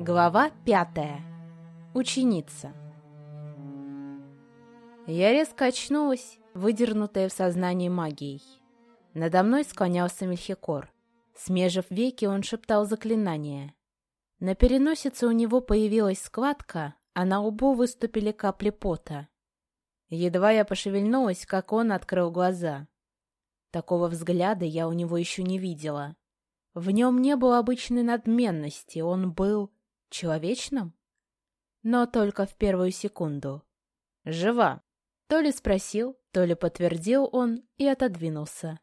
Глава пятая. Ученица. Я резко очнулась, выдернутая в сознании магией. Надо мной склонялся Мельхикор. Смежив веки, он шептал заклинание. На переносице у него появилась складка, а на лбу выступили капли пота. Едва я пошевельнулась, как он открыл глаза. Такого взгляда я у него еще не видела. В нем не было обычной надменности, он был человечным. Но только в первую секунду. «Жива!» То ли спросил, то ли подтвердил он и отодвинулся.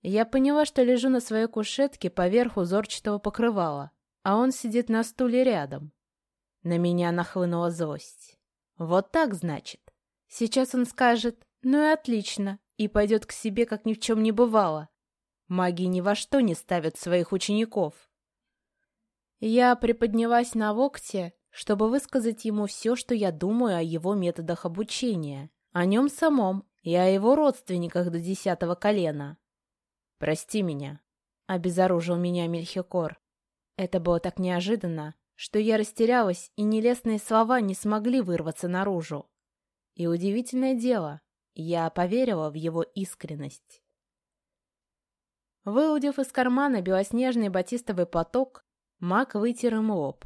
Я поняла, что лежу на своей кушетке поверх узорчатого покрывала, а он сидит на стуле рядом. На меня нахлынула злость. Вот так, значит. Сейчас он скажет «ну и отлично» и пойдет к себе, как ни в чем не бывало. Маги ни во что не ставят своих учеников. Я приподнялась на локте, чтобы высказать ему все, что я думаю о его методах обучения, о нем самом и о его родственниках до десятого колена. «Прости меня», — обезоружил меня Мельхикор. Это было так неожиданно, что я растерялась, и нелестные слова не смогли вырваться наружу. И удивительное дело, я поверила в его искренность. Выудив из кармана белоснежный батистовый платок, маг вытер им лоб.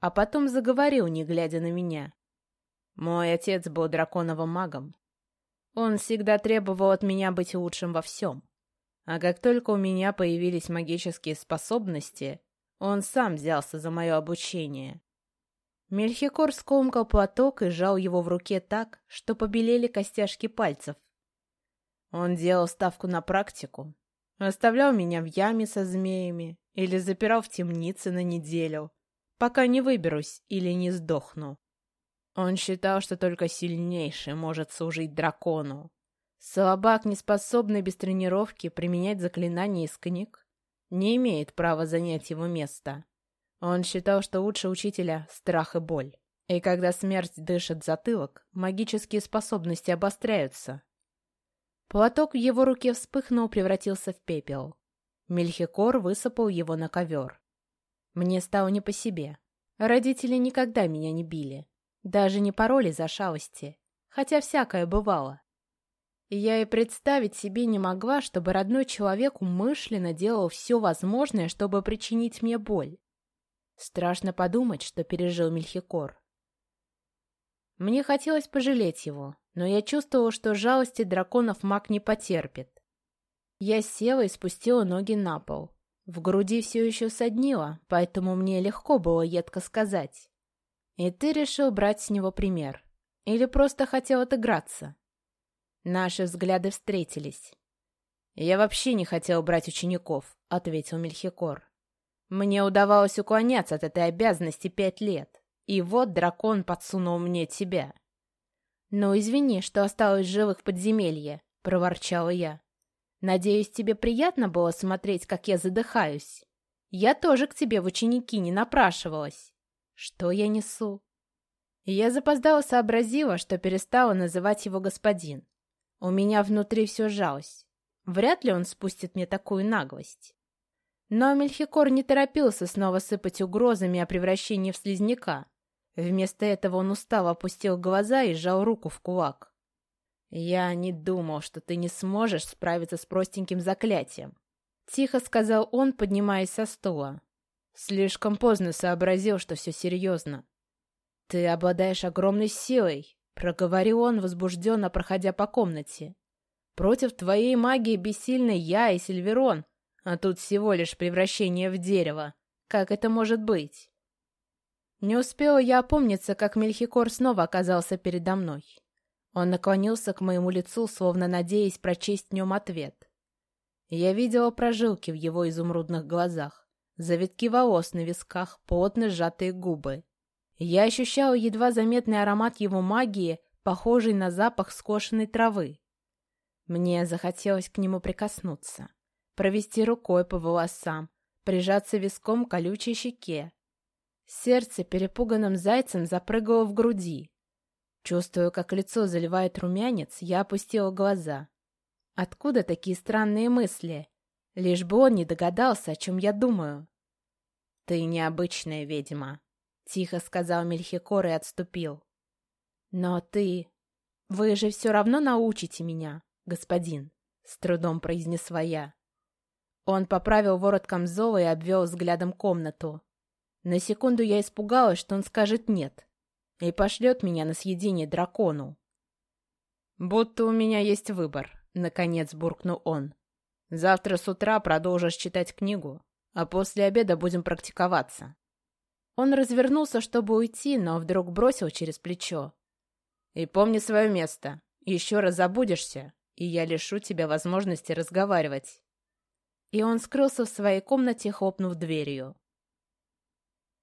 А потом заговорил, не глядя на меня. Мой отец был драконовым магом. Он всегда требовал от меня быть лучшим во всем. А как только у меня появились магические способности, он сам взялся за мое обучение. Мельхикор скомкал платок и сжал его в руке так, что побелели костяшки пальцев. Он делал ставку на практику, оставлял меня в яме со змеями или запирал в темнице на неделю, пока не выберусь или не сдохну. Он считал, что только сильнейший может служить дракону. Слабак, не способный без тренировки применять заклинания из книг, не имеет права занять его место. Он считал, что лучше учителя — страх и боль. И когда смерть дышит затылок, магические способности обостряются. Платок в его руке вспыхнул, превратился в пепел. Мельхикор высыпал его на ковер. Мне стало не по себе. Родители никогда меня не били. Даже не пороли за шалости. Хотя всякое бывало. я и представить себе не могла, чтобы родной человек умышленно делал все возможное, чтобы причинить мне боль. Страшно подумать, что пережил Мельхикор. Мне хотелось пожалеть его, но я чувствовала, что жалости драконов маг не потерпит. Я села и спустила ноги на пол. В груди все еще соднило, поэтому мне легко было едко сказать. «И ты решил брать с него пример? Или просто хотел отыграться?» Наши взгляды встретились. «Я вообще не хотел брать учеников», — ответил Мельхикор. Мне удавалось уклоняться от этой обязанности пять лет. И вот дракон подсунул мне тебя. «Ну, извини, что осталось живых в подземелье», — проворчала я. «Надеюсь, тебе приятно было смотреть, как я задыхаюсь? Я тоже к тебе в ученики не напрашивалась. Что я несу?» Я запоздала сообразила, что перестала называть его господин. У меня внутри все сжалось. Вряд ли он спустит мне такую наглость. Но Мельхикор не торопился снова сыпать угрозами о превращении в слизняка. Вместо этого он устало опустил глаза и сжал руку в кулак. «Я не думал, что ты не сможешь справиться с простеньким заклятием», — тихо сказал он, поднимаясь со стула. Слишком поздно сообразил, что все серьезно. «Ты обладаешь огромной силой», — проговорил он, возбужденно проходя по комнате. «Против твоей магии бессильны я и Сильверон, а тут всего лишь превращение в дерево. Как это может быть? Не успела я опомниться, как Мельхикор снова оказался передо мной. Он наклонился к моему лицу, словно надеясь прочесть в нем ответ. Я видела прожилки в его изумрудных глазах, завитки волос на висках, плотно сжатые губы. Я ощущала едва заметный аромат его магии, похожий на запах скошенной травы. Мне захотелось к нему прикоснуться провести рукой по волосам, прижаться виском к колючей щеке. Сердце перепуганным зайцем запрыгало в груди. Чувствуя, как лицо заливает румянец, я опустила глаза. Откуда такие странные мысли? Лишь бы он не догадался, о чем я думаю. «Ты необычная ведьма», — тихо сказал Мельхикор и отступил. «Но ты... Вы же все равно научите меня, господин», — с трудом произнесла я. Он поправил ворот камзола и обвел взглядом комнату. На секунду я испугалась, что он скажет «нет» и пошлет меня на съедение дракону. «Будто у меня есть выбор», — наконец буркнул он. «Завтра с утра продолжишь читать книгу, а после обеда будем практиковаться». Он развернулся, чтобы уйти, но вдруг бросил через плечо. «И помни свое место. Еще раз забудешься, и я лишу тебя возможности разговаривать». И он скрылся в своей комнате, хлопнув дверью.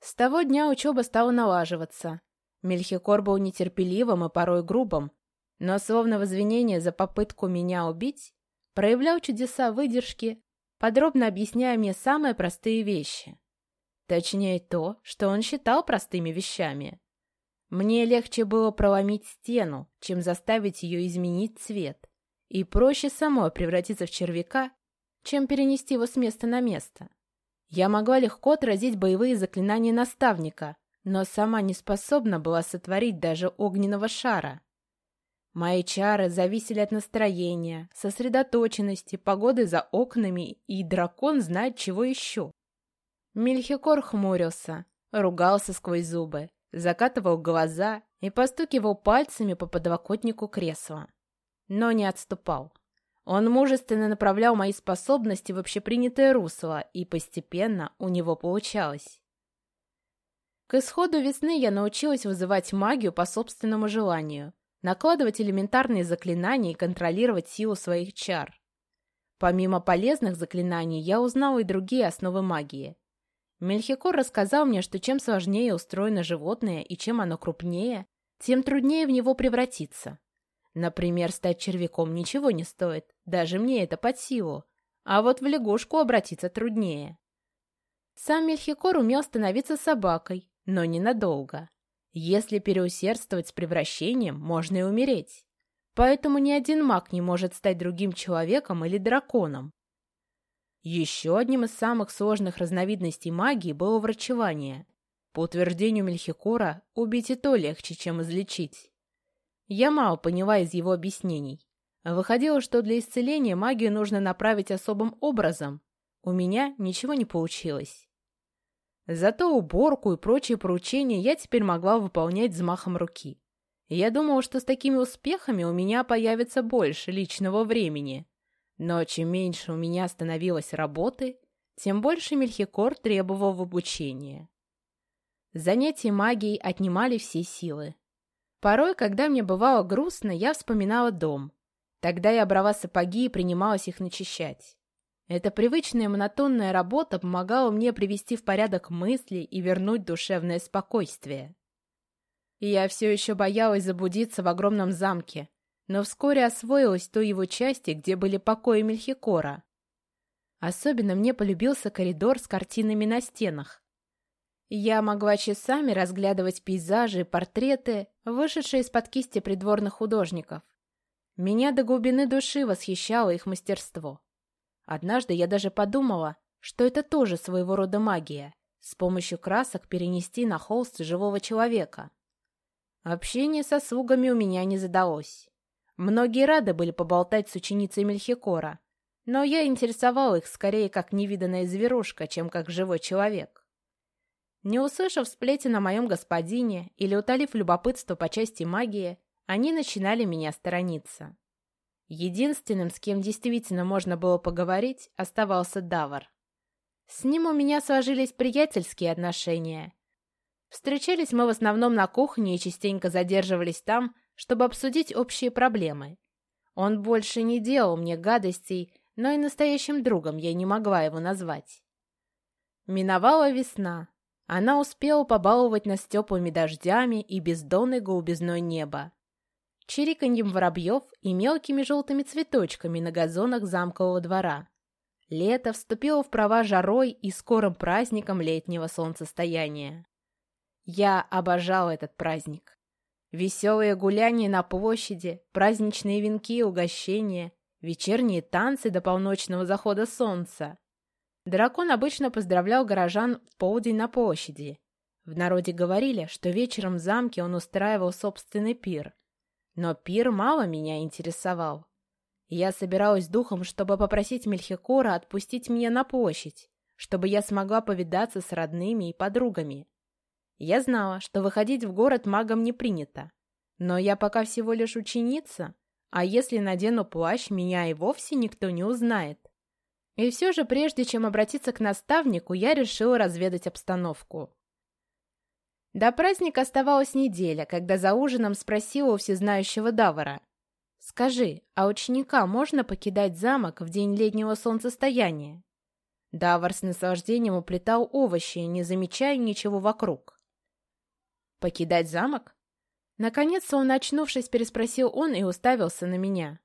С того дня учеба стала налаживаться. Мельхикор был нетерпеливым и порой грубым, но словно в извинение за попытку меня убить, проявлял чудеса выдержки, подробно объясняя мне самые простые вещи. Точнее то, что он считал простыми вещами. Мне легче было проломить стену, чем заставить ее изменить цвет, и проще самой превратиться в червяка, чем перенести его с места на место. Я могла легко отразить боевые заклинания наставника, но сама не способна была сотворить даже огненного шара. Мои чары зависели от настроения, сосредоточенности, погоды за окнами, и дракон знает чего еще. Мельхикор хмурился, ругался сквозь зубы, закатывал глаза и постукивал пальцами по подлокотнику кресла. Но не отступал. Он мужественно направлял мои способности в общепринятое русло, и постепенно у него получалось. К исходу весны я научилась вызывать магию по собственному желанию, накладывать элементарные заклинания и контролировать силу своих чар. Помимо полезных заклинаний, я узнала и другие основы магии. Мельхикор рассказал мне, что чем сложнее устроено животное и чем оно крупнее, тем труднее в него превратиться. Например, стать червяком ничего не стоит, даже мне это под силу, а вот в лягушку обратиться труднее. Сам Мельхикор умел становиться собакой, но ненадолго. Если переусердствовать с превращением, можно и умереть. Поэтому ни один маг не может стать другим человеком или драконом. Еще одним из самых сложных разновидностей магии было врачевание. По утверждению Мельхикора, убить и то легче, чем излечить. Я мало поняла из его объяснений. Выходило, что для исцеления магию нужно направить особым образом. У меня ничего не получилось. Зато уборку и прочие поручения я теперь могла выполнять взмахом руки. Я думала, что с такими успехами у меня появится больше личного времени. Но чем меньше у меня становилось работы, тем больше Мельхикор требовал в обучении. Занятия магией отнимали все силы. Порой, когда мне бывало грустно, я вспоминала дом. Тогда я брала сапоги и принималась их начищать. Эта привычная монотонная работа помогала мне привести в порядок мысли и вернуть душевное спокойствие. Я все еще боялась заблудиться в огромном замке, но вскоре освоилась той его части, где были покои Мельхикора. Особенно мне полюбился коридор с картинами на стенах. Я могла часами разглядывать пейзажи и портреты, вышедшие из-под кисти придворных художников. Меня до глубины души восхищало их мастерство. Однажды я даже подумала, что это тоже своего рода магия, с помощью красок перенести на холст живого человека. Общение со слугами у меня не задалось. Многие рады были поболтать с ученицей Мельхикора, но я интересовал их скорее как невиданная зверушка, чем как живой человек. Не услышав сплетен о моем господине или утолив любопытство по части магии, они начинали меня сторониться. Единственным, с кем действительно можно было поговорить, оставался Давар. С ним у меня сложились приятельские отношения. Встречались мы в основном на кухне и частенько задерживались там, чтобы обсудить общие проблемы. Он больше не делал мне гадостей, но и настоящим другом я не могла его назвать. Миновала весна. Она успела побаловать нас теплыми дождями и бездонной голубизной неба чириканьем воробьев и мелкими желтыми цветочками на газонах замкового двора. Лето вступило в права жарой и скорым праздником летнего солнцестояния. Я обожал этот праздник. Веселые гуляния на площади, праздничные венки и угощения, вечерние танцы до полночного захода солнца. Дракон обычно поздравлял горожан в полдень на площади. В народе говорили, что вечером в замке он устраивал собственный пир. Но пир мало меня интересовал. Я собиралась духом, чтобы попросить Мельхикора отпустить меня на площадь, чтобы я смогла повидаться с родными и подругами. Я знала, что выходить в город магам не принято. Но я пока всего лишь ученица, а если надену плащ, меня и вовсе никто не узнает. И все же, прежде чем обратиться к наставнику, я решила разведать обстановку. До праздника оставалась неделя, когда за ужином спросила у всезнающего Давара. «Скажи, а ученика можно покидать замок в день летнего солнцестояния?» Давар с наслаждением уплетал овощи, не замечая ничего вокруг. «Покидать замок?» Наконец-то он, очнувшись, переспросил он и уставился на меня.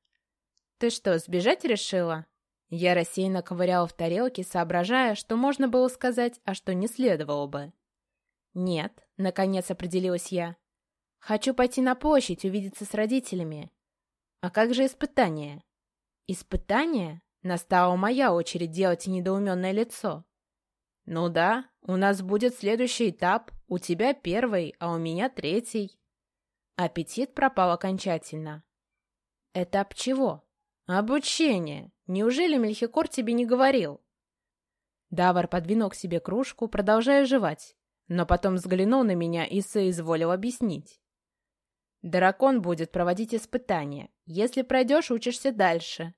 «Ты что, сбежать решила?» Я рассеянно ковыряла в тарелке, соображая, что можно было сказать, а что не следовало бы. «Нет», — наконец определилась я. «Хочу пойти на площадь, увидеться с родителями». «А как же испытание?» «Испытание?» — настала моя очередь делать недоуменное лицо. «Ну да, у нас будет следующий этап. У тебя первый, а у меня третий». Аппетит пропал окончательно. «Этап чего?» «Обучение. Неужели Мельхикор тебе не говорил?» Давар подвинул к себе кружку, продолжая жевать, но потом взглянул на меня и соизволил объяснить. «Дракон будет проводить испытания. Если пройдешь, учишься дальше».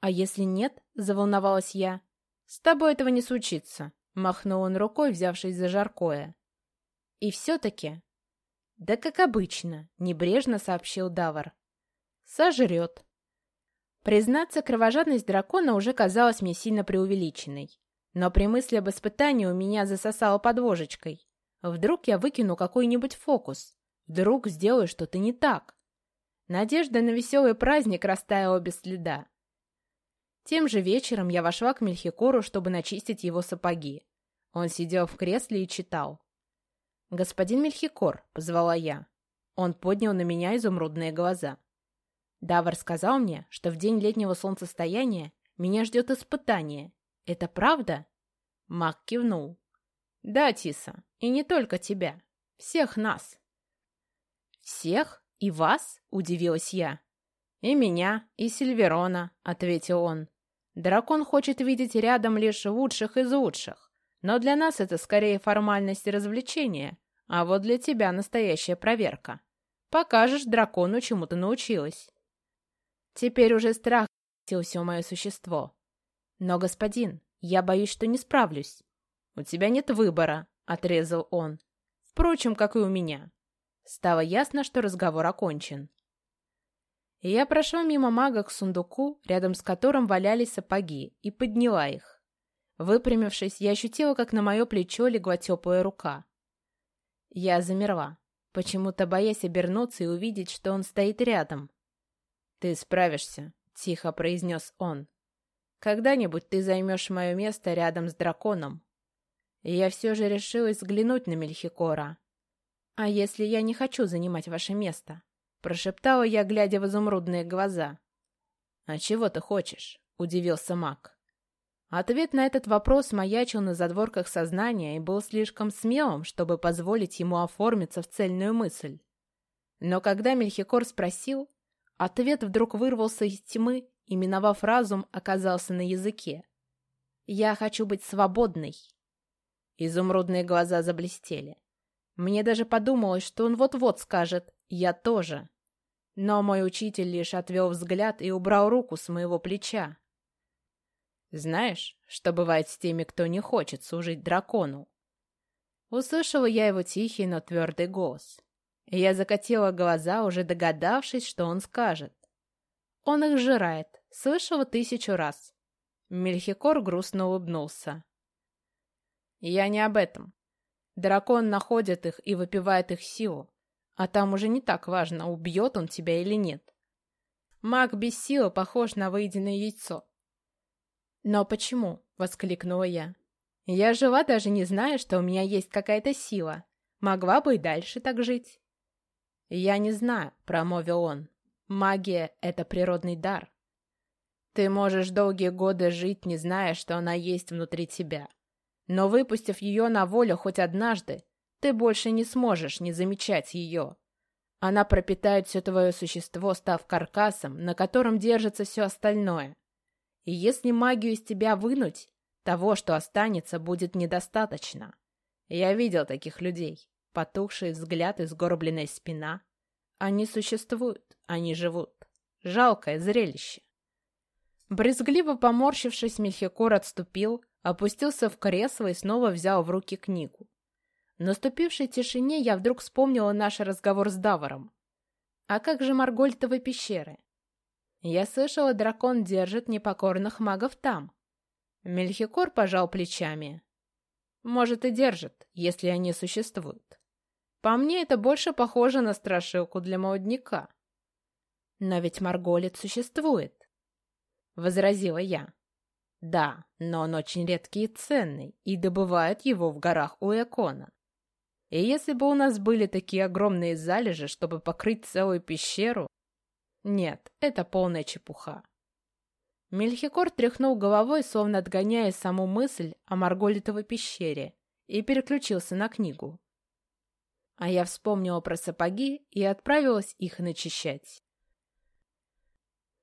«А если нет?» — заволновалась я. «С тобой этого не случится», — махнул он рукой, взявшись за жаркое. «И все-таки «Да как обычно», — небрежно сообщил Давар. «Сожрет». Признаться, кровожадность дракона уже казалась мне сильно преувеличенной. Но при мысли об испытании у меня засосало под ложечкой. Вдруг я выкину какой-нибудь фокус. Вдруг сделаю что-то не так. Надежда на веселый праздник растаяла без следа. Тем же вечером я вошла к Мельхикору, чтобы начистить его сапоги. Он сидел в кресле и читал. «Господин Мельхикор», — позвала я. Он поднял на меня изумрудные глаза. Давар сказал мне, что в день летнего солнцестояния меня ждет испытание. Это правда? Мак кивнул. Да, Тиса, и не только тебя. Всех нас. Всех? И вас? Удивилась я. И меня, и Сильверона, ответил он. Дракон хочет видеть рядом лишь лучших из лучших. Но для нас это скорее формальность и развлечение, а вот для тебя настоящая проверка. Покажешь дракону, чему ты научилась. Теперь уже страх все мое существо. Но, господин, я боюсь, что не справлюсь. У тебя нет выбора, — отрезал он. Впрочем, как и у меня. Стало ясно, что разговор окончен. Я прошла мимо мага к сундуку, рядом с которым валялись сапоги, и подняла их. Выпрямившись, я ощутила, как на мое плечо легла теплая рука. Я замерла, почему-то боясь обернуться и увидеть, что он стоит рядом. «Ты справишься», — тихо произнес он. «Когда-нибудь ты займешь мое место рядом с драконом». И я все же решилась взглянуть на Мельхикора. «А если я не хочу занимать ваше место?» — прошептала я, глядя в изумрудные глаза. «А чего ты хочешь?» — удивился маг. Ответ на этот вопрос маячил на задворках сознания и был слишком смелым, чтобы позволить ему оформиться в цельную мысль. Но когда Мельхикор спросил, ответ вдруг вырвался из тьмы и, миновав разум, оказался на языке. «Я хочу быть свободной». Изумрудные глаза заблестели. Мне даже подумалось, что он вот-вот скажет «я тоже». Но мой учитель лишь отвел взгляд и убрал руку с моего плеча. Знаешь, что бывает с теми, кто не хочет служить дракону? Услышала я его тихий, но твердый голос. Я закатила глаза, уже догадавшись, что он скажет. Он их жирает, слышала тысячу раз. Мельхикор грустно улыбнулся. Я не об этом. Дракон находит их и выпивает их силу. А там уже не так важно, убьет он тебя или нет. Маг без силы похож на выеденное яйцо. «Но почему?» — воскликнула я. «Я жила, даже не зная, что у меня есть какая-то сила. Могла бы и дальше так жить». «Я не знаю», — промовил он. «Магия — это природный дар». Ты можешь долгие годы жить, не зная, что она есть внутри тебя. Но выпустив ее на волю хоть однажды, ты больше не сможешь не замечать ее. Она пропитает все твое существо, став каркасом, на котором держится все остальное. И если магию из тебя вынуть, того, что останется, будет недостаточно. Я видел таких людей. Потухший взгляд и сгорбленная спина. Они существуют, они живут. Жалкое зрелище. Брезгливо поморщившись, Мельхикор отступил, опустился в кресло и снова взял в руки книгу. В наступившей тишине я вдруг вспомнила наш разговор с Даваром. А как же Маргольтовы пещеры? Я слышала, дракон держит непокорных магов там. Мельхикор пожал плечами. Может и держит, если они существуют. По мне это больше похоже на страшилку для молодняка. Но ведь Марголит существует, — возразила я. Да, но он очень редкий и ценный, и добывают его в горах у Экона. И если бы у нас были такие огромные залежи, чтобы покрыть целую пещеру... Нет, это полная чепуха. Мельхикор тряхнул головой, словно отгоняя саму мысль о Марголитовой пещере, и переключился на книгу. А я вспомнила про сапоги и отправилась их начищать.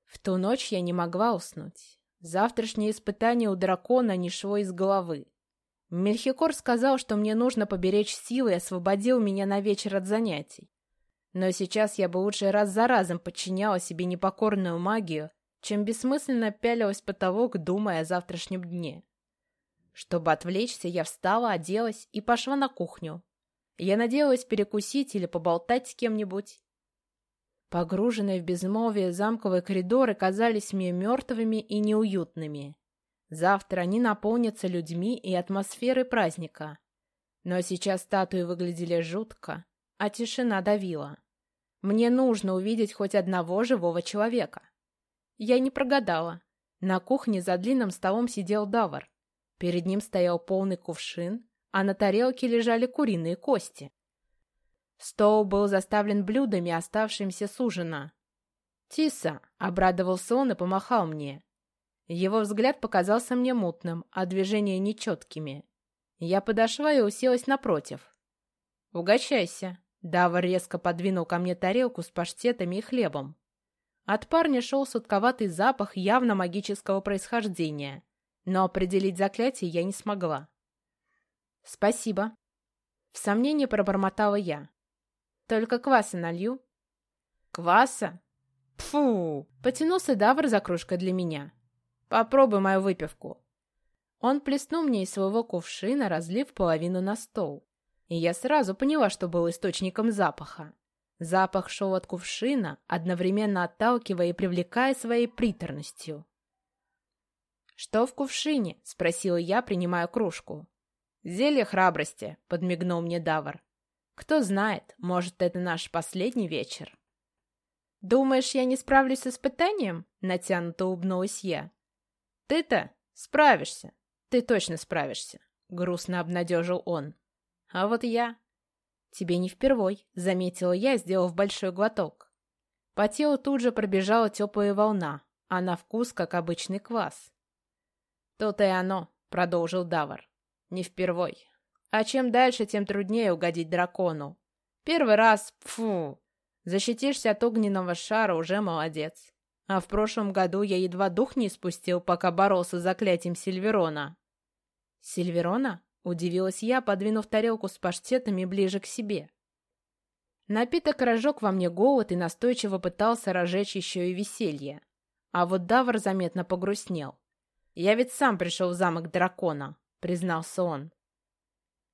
В ту ночь я не могла уснуть. Завтрашнее испытание у дракона не шло из головы. Мельхикор сказал, что мне нужно поберечь силы и освободил меня на вечер от занятий. Но сейчас я бы лучше раз за разом подчиняла себе непокорную магию, чем бессмысленно пялилась потолок, думая о завтрашнем дне. Чтобы отвлечься, я встала, оделась и пошла на кухню. Я надеялась перекусить или поболтать с кем-нибудь. Погруженные в безмолвие замковые коридоры казались мне мертвыми и неуютными. Завтра они наполнятся людьми и атмосферой праздника. Но сейчас статуи выглядели жутко, а тишина давила. Мне нужно увидеть хоть одного живого человека. Я не прогадала. На кухне за длинным столом сидел Давар. Перед ним стоял полный кувшин, а на тарелке лежали куриные кости. Стол был заставлен блюдами, оставшимися с ужина. «Тиса!» — обрадовался он и помахал мне. Его взгляд показался мне мутным, а движения нечеткими. Я подошла и уселась напротив. «Угощайся!» Давар резко подвинул ко мне тарелку с паштетами и хлебом. От парня шел сутковатый запах явно магического происхождения, но определить заклятие я не смогла. «Спасибо!» В сомнении пробормотала я. «Только кваса налью». «Кваса? Фу!» Потянулся Давр за кружкой для меня. Попробуй мою выпивку. Он плеснул мне из своего кувшина, разлив половину на стол. И я сразу поняла, что был источником запаха. Запах шел от кувшина, одновременно отталкивая и привлекая своей приторностью. «Что в кувшине?» — спросила я, принимая кружку. «Зелье храбрости», — подмигнул мне Давар. «Кто знает, может, это наш последний вечер». «Думаешь, я не справлюсь с испытанием?» — натянуто улыбнулась я. «Ты-то справишься. Ты точно справишься», — грустно обнадежил он. «А вот я...» «Тебе не впервой», — заметила я, сделав большой глоток. По телу тут же пробежала теплая волна, а на вкус, как обычный квас. «То-то и оно», — продолжил Давар. «Не впервой. А чем дальше, тем труднее угодить дракону. Первый раз, фу, защитишься от огненного шара, уже молодец. А в прошлом году я едва дух не спустил, пока боролся с заклятием Сильверона. «Сильверона?» — удивилась я, подвинув тарелку с паштетами ближе к себе. Напиток разжег во мне голод и настойчиво пытался разжечь еще и веселье. А вот Давр заметно погрустнел. «Я ведь сам пришел в замок дракона», — признался он.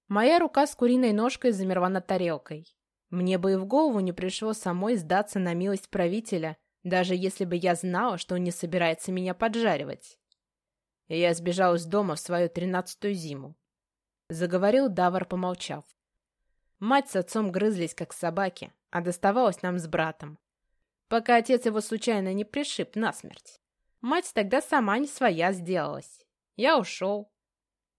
Моя рука с куриной ножкой замерла над тарелкой. Мне бы и в голову не пришло самой сдаться на милость правителя — даже если бы я знала, что он не собирается меня поджаривать. И я сбежал из дома в свою тринадцатую зиму. Заговорил Давар, помолчав. Мать с отцом грызлись, как собаки, а доставалось нам с братом. Пока отец его случайно не пришиб насмерть. Мать тогда сама не своя сделалась. Я ушел.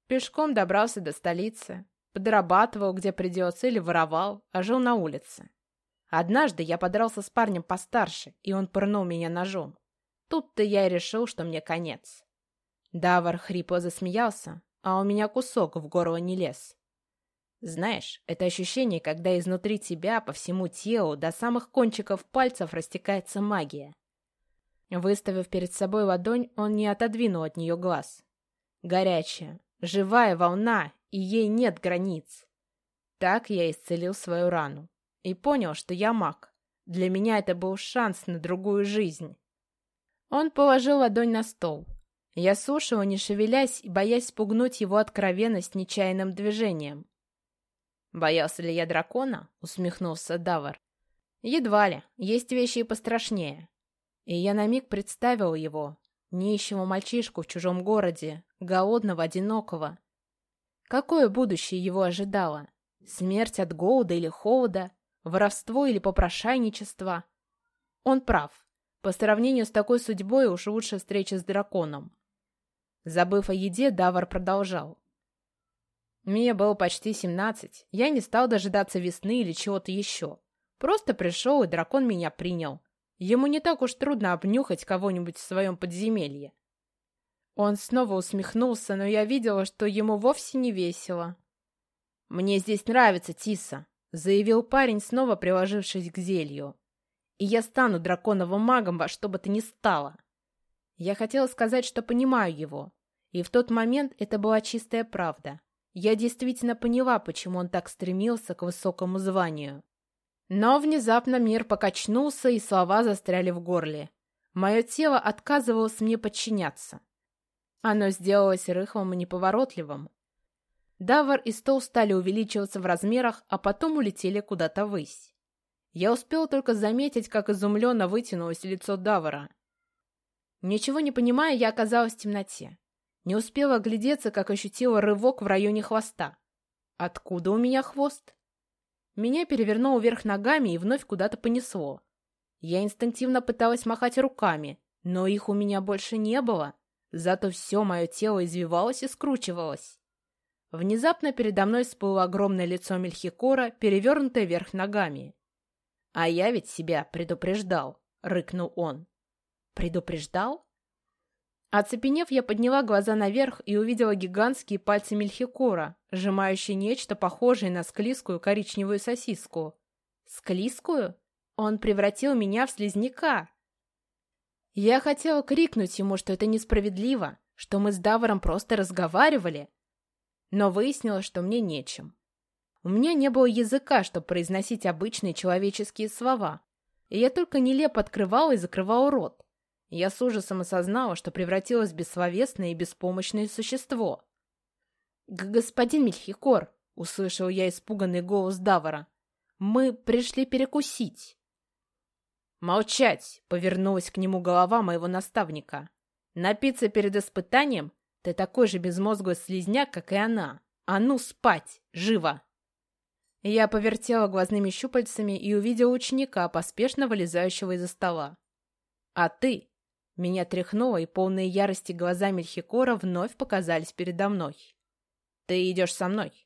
Пешком добрался до столицы. Подрабатывал, где придется, или воровал, а жил на улице. Однажды я подрался с парнем постарше, и он пырнул меня ножом. Тут-то я и решил, что мне конец. Давар хрипло засмеялся, а у меня кусок в горло не лез. Знаешь, это ощущение, когда изнутри тебя по всему телу до самых кончиков пальцев растекается магия. Выставив перед собой ладонь, он не отодвинул от нее глаз. Горячая, живая волна, и ей нет границ. Так я исцелил свою рану. И понял, что я маг. Для меня это был шанс на другую жизнь. Он положил ладонь на стол. Я слушала, не шевелясь, боясь спугнуть его откровенность нечаянным движением. «Боялся ли я дракона?» — усмехнулся Давар. «Едва ли. Есть вещи и пострашнее». И я на миг представил его, нищего мальчишку в чужом городе, голодного, одинокого. Какое будущее его ожидало? Смерть от голода или холода? Воровство или попрошайничество? Он прав. По сравнению с такой судьбой уж лучше встреча с драконом. Забыв о еде, Давар продолжал. Мне было почти семнадцать. Я не стал дожидаться весны или чего-то еще. Просто пришел, и дракон меня принял. Ему не так уж трудно обнюхать кого-нибудь в своем подземелье. Он снова усмехнулся, но я видела, что ему вовсе не весело. «Мне здесь нравится, Тиса», — заявил парень, снова приложившись к зелью. «И я стану драконовым магом во что бы то ни стало». Я хотела сказать, что понимаю его. И в тот момент это была чистая правда. Я действительно поняла, почему он так стремился к высокому званию. Но внезапно мир покачнулся, и слова застряли в горле. Мое тело отказывалось мне подчиняться. Оно сделалось рыхлым и неповоротливым. Давар и стол стали увеличиваться в размерах, а потом улетели куда-то ввысь. Я успел только заметить, как изумленно вытянулось лицо Давара. Ничего не понимая, я оказалась в темноте. Не успела оглядеться, как ощутила рывок в районе хвоста. Откуда у меня хвост? Меня перевернуло вверх ногами и вновь куда-то понесло. Я инстинктивно пыталась махать руками, но их у меня больше не было. Зато все мое тело извивалось и скручивалось. Внезапно передо мной всплыло огромное лицо Мельхикора, перевернутое вверх ногами. «А я ведь себя предупреждал», — рыкнул он. «Предупреждал?» Оцепенев, я подняла глаза наверх и увидела гигантские пальцы Мельхикора, сжимающие нечто похожее на склизкую коричневую сосиску. «Склизкую? Он превратил меня в слизняка!» Я хотела крикнуть ему, что это несправедливо, что мы с Даваром просто разговаривали, но выяснилось, что мне нечем. У меня не было языка, чтобы произносить обычные человеческие слова, и я только нелепо открывала и закрывала рот. Я с ужасом осознала, что превратилась в бессловесное и беспомощное существо. «Господин Мельхикор!» — услышал я испуганный голос Давара. «Мы пришли перекусить». «Молчать!» — повернулась к нему голова моего наставника. «Напиться перед испытанием? Ты такой же безмозглый слизняк, как и она. А ну, спать! Живо!» Я повертела глазными щупальцами и увидела ученика, поспешно вылезающего из-за стола. «А ты?» Меня тряхнуло, и полные ярости глаза Мельхикора вновь показались передо мной. «Ты идешь со мной».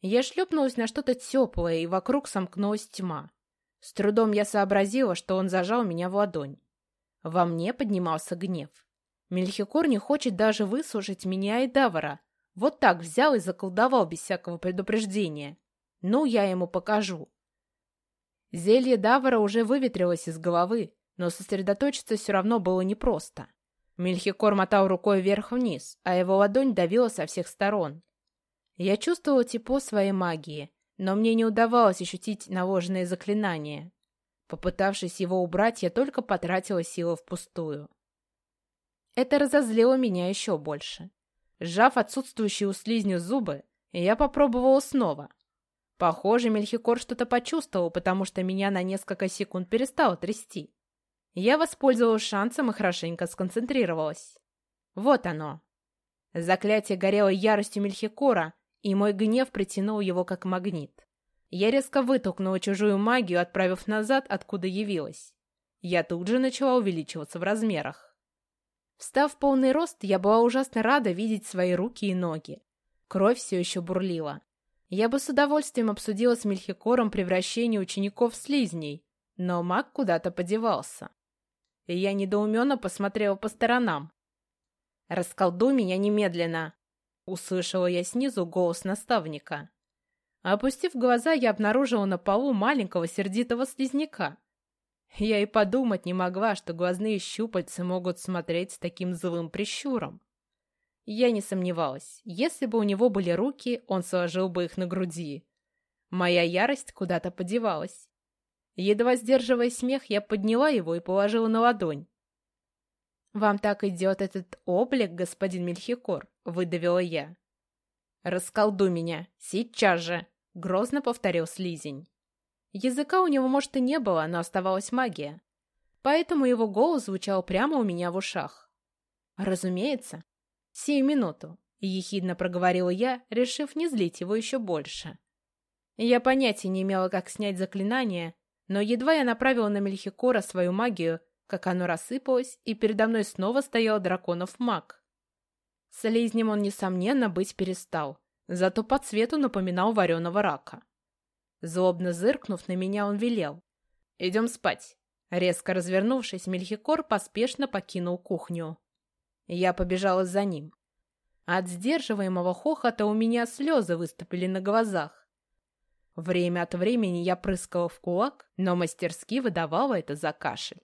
Я шлепнулась на что-то теплое, и вокруг сомкнулась тьма. С трудом я сообразила, что он зажал меня в ладонь. Во мне поднимался гнев. Мельхикор не хочет даже выслушать меня и Давара. Вот так взял и заколдовал без всякого предупреждения. Ну, я ему покажу. Зелье Давара уже выветрилось из головы, но сосредоточиться все равно было непросто. Мельхикор мотал рукой вверх-вниз, а его ладонь давила со всех сторон. Я чувствовала тепло своей магии, но мне не удавалось ощутить наложенные заклинания. Попытавшись его убрать, я только потратила силы впустую. Это разозлило меня еще больше. Сжав отсутствующие у слизню зубы, я попробовала снова. Похоже, Мельхикор что-то почувствовал, потому что меня на несколько секунд перестало трясти. Я воспользовалась шансом и хорошенько сконцентрировалась. Вот оно. Заклятие горело яростью Мельхикора, и мой гнев притянул его как магнит. Я резко вытолкнула чужую магию, отправив назад, откуда явилась. Я тут же начала увеличиваться в размерах. Встав в полный рост, я была ужасно рада видеть свои руки и ноги. Кровь все еще бурлила. Я бы с удовольствием обсудила с Мельхикором превращение учеников в слизней, но маг куда-то подевался. И я недоуменно посмотрела по сторонам. «Расколдуй меня немедленно!» — услышала я снизу голос наставника. Опустив глаза, я обнаружила на полу маленького сердитого слизняка. Я и подумать не могла, что глазные щупальца могут смотреть с таким злым прищуром. Я не сомневалась, если бы у него были руки, он сложил бы их на груди. Моя ярость куда-то подевалась. Едва сдерживая смех, я подняла его и положила на ладонь. «Вам так идет этот облик, господин Мельхикор», — выдавила я. «Расколдуй меня, сейчас же!» — грозно повторил слизень. Языка у него, может, и не было, но оставалась магия. Поэтому его голос звучал прямо у меня в ушах. «Разумеется. Сию минуту», — ехидно проговорила я, решив не злить его еще больше. Я понятия не имела, как снять заклинание, но едва я направила на Мельхикора свою магию, как оно рассыпалось, и передо мной снова стоял драконов маг. Слизнем он, несомненно, быть перестал, зато по цвету напоминал вареного рака. Злобно зыркнув на меня, он велел. «Идем спать». Резко развернувшись, Мельхикор поспешно покинул кухню. Я побежала за ним. От сдерживаемого хохота у меня слезы выступили на глазах. Время от времени я прыскала в кулак, но мастерски выдавала это за кашель.